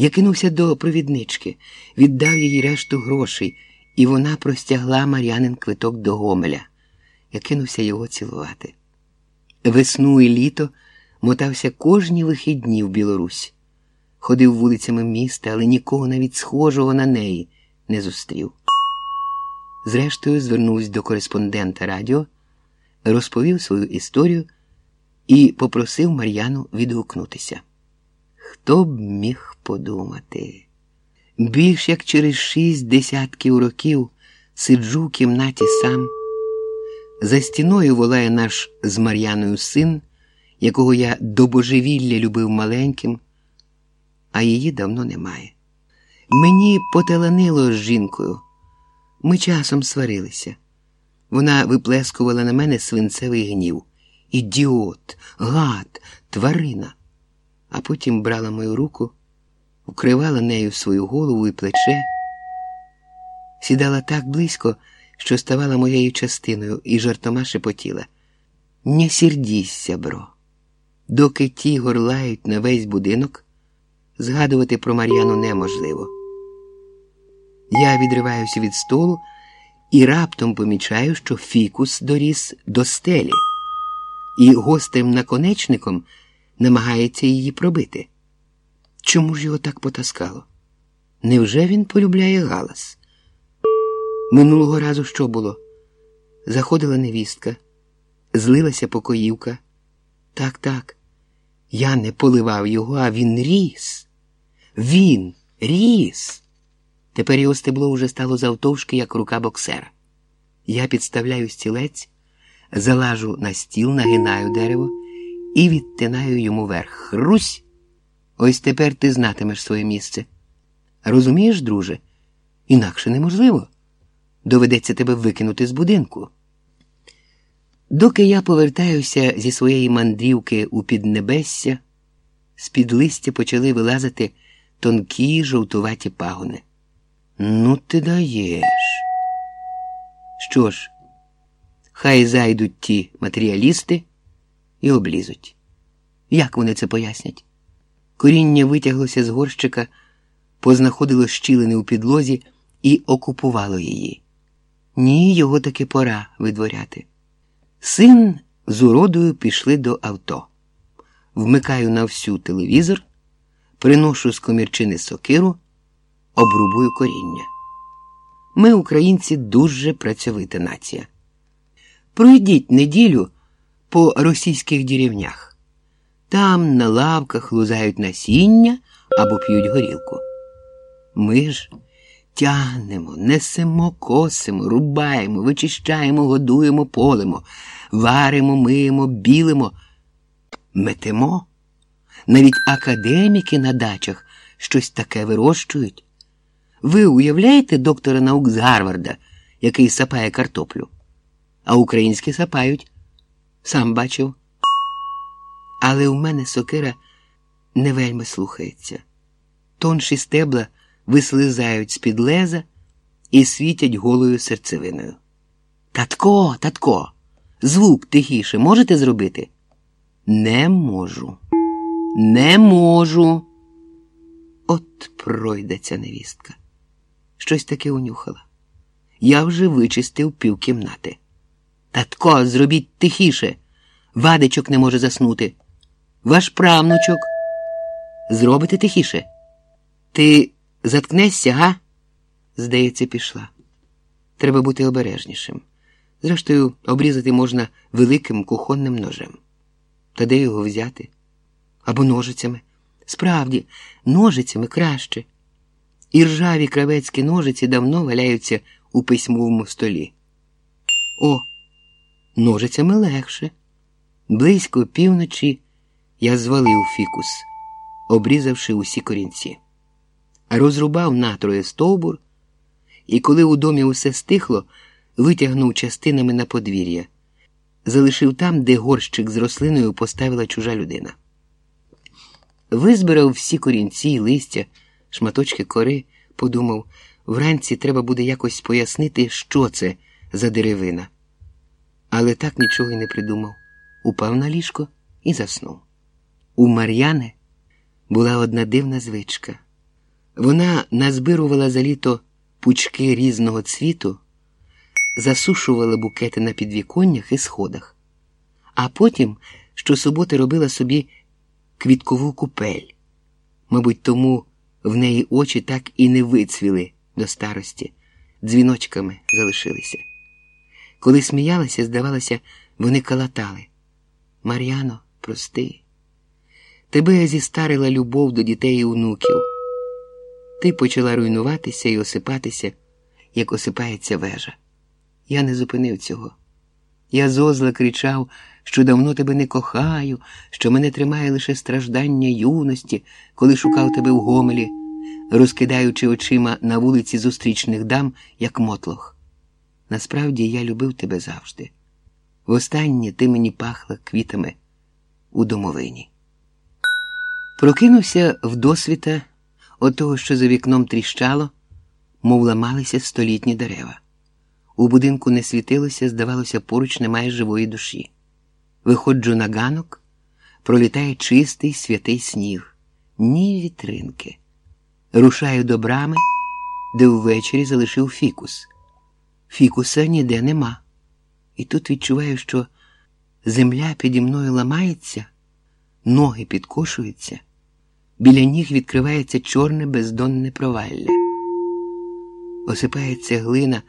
Я кинувся до провіднички, віддав їй решту грошей, і вона простягла Мар'янин квиток до Гомеля. Я кинувся його цілувати. Весну і літо мотався кожні вихідні в Білорусь. Ходив вулицями міста, але нікого навіть схожого на неї не зустрів. Зрештою, звернувся до кореспондента радіо, розповів свою історію і попросив Мар'яну відгукнутися. Хто б міг подумати? Більш як через шість десятків років сиджу в кімнаті сам. За стіною волає наш з Мар'яною син, якого я до божевілля любив маленьким, а її давно немає. Мені поталанило з жінкою. Ми часом сварилися. Вона виплескувала на мене свинцевий гнів. Ідіот, гад, тварина. А потім брала мою руку, укривала нею свою голову і плече, сідала так близько, що ставала моєю частиною і жартома шепотіла. Не сердіся, бро. Доки ті горлають на весь будинок, згадувати про Мар'яну неможливо. Я відриваюся від столу і раптом помічаю, що фікус доріс до стелі, і гострим наконечником намагається її пробити. Чому ж його так потаскало? Невже він полюбляє галас? Минулого разу що було? Заходила невістка, злилася покоївка. Так, так, я не поливав його, а він ріс. Він ріс. Тепер його стебло уже стало завтовшки, як рука боксера. Я підставляю стілець, залажу на стіл, нагинаю дерево і відтинаю йому верх. Хрусь! Ось тепер ти знатимеш своє місце. Розумієш, друже? Інакше неможливо. Доведеться тебе викинути з будинку. Доки я повертаюся зі своєї мандрівки у піднебесся, з-під листя почали вилазити тонкі жовтуваті пагони. Ну, ти даєш. Що ж, хай зайдуть ті матеріалісти і облізуть. Як вони це пояснять? Коріння витяглося з горщика, познаходило щілини у підлозі і окупувало її. Ні, його таки пора видворяти. Син з уродою пішли до авто. Вмикаю на всю телевізор, приношу з комірчини сокиру, обрубую коріння. Ми, українці, дуже працьовита нація. Пройдіть неділю по російських деревнях. Там на лавках лузають насіння або п'ють горілку. Ми ж тягнемо, несемо, косимо, рубаємо, вичищаємо, годуємо, полимо, варимо, миємо, білимо, метемо. Навіть академіки на дачах щось таке вирощують. Ви уявляєте доктора наук з Гарварда, який сапає картоплю? А українські сапають. Сам бачив. Але у мене сокира не вельми слухається. Тонші стебла вислизають з-під леза і світять голою серцевиною. Татко, татко, звук тихіше можете зробити? Не можу. Не можу. От пройде ця невістка. Щось таке унюхала. Я вже вичистив півкімнати. Татко, зробіть тихіше. Вадичок не може заснути. Ваш правнучок. Зробите тихіше. Ти заткнешся, га? Здається, пішла. Треба бути обережнішим. Зрештою, обрізати можна великим кухонним ножем. Та де його взяти? Або ножицями. Справді, ножицями краще. І ржаві кравецькі ножиці давно валяються у письмовому столі. О, ножицями легше. Близько півночі я звалив фікус, обрізавши усі корінці, розрубав натроє стовбур, і коли у домі усе стихло, витягнув частинами на подвір'я, залишив там, де горщик з рослиною поставила чужа людина. Визбирав всі корінці, листя, шматочки кори, подумав, вранці треба буде якось пояснити, що це за деревина. Але так нічого й не придумав. Упав на ліжко і заснув. У Мар'яни була одна дивна звичка. Вона назбирувала за літо пучки різного цвіту, засушувала букети на підвіконнях і сходах, а потім щосуботи робила собі квіткову купель. Мабуть, тому в неї очі так і не вицвіли до старості, дзвіночками залишилися. Коли сміялася, здавалося, вони калатали. Мар'яно, прости, тебе зістарила любов до дітей і онуків. Ти почала руйнуватися і осипатися, як осипається вежа. Я не зупинив цього. Я зозла кричав, що давно тебе не кохаю, що мене тримає лише страждання юності, коли шукав тебе в гомелі, розкидаючи очима на вулиці зустрічних дам, як мотлох. Насправді я любив тебе завжди. Востаннє ти мені пахла квітами у домовині. Прокинувся вдосвіта от того, що за вікном тріщало, мов ламалися столітні дерева. У будинку не світилося, здавалося, поруч немає живої душі. Виходжу на ганок, пролітає чистий святий сніг, ні вітринки. Рушаю до брами, де ввечері залишив фікус. Фікуса ніде нема. І тут відчуваю, що земля піді мною ламається, ноги підкошуються, біля ніг відкривається чорне бездонне провалля. Осипається глина.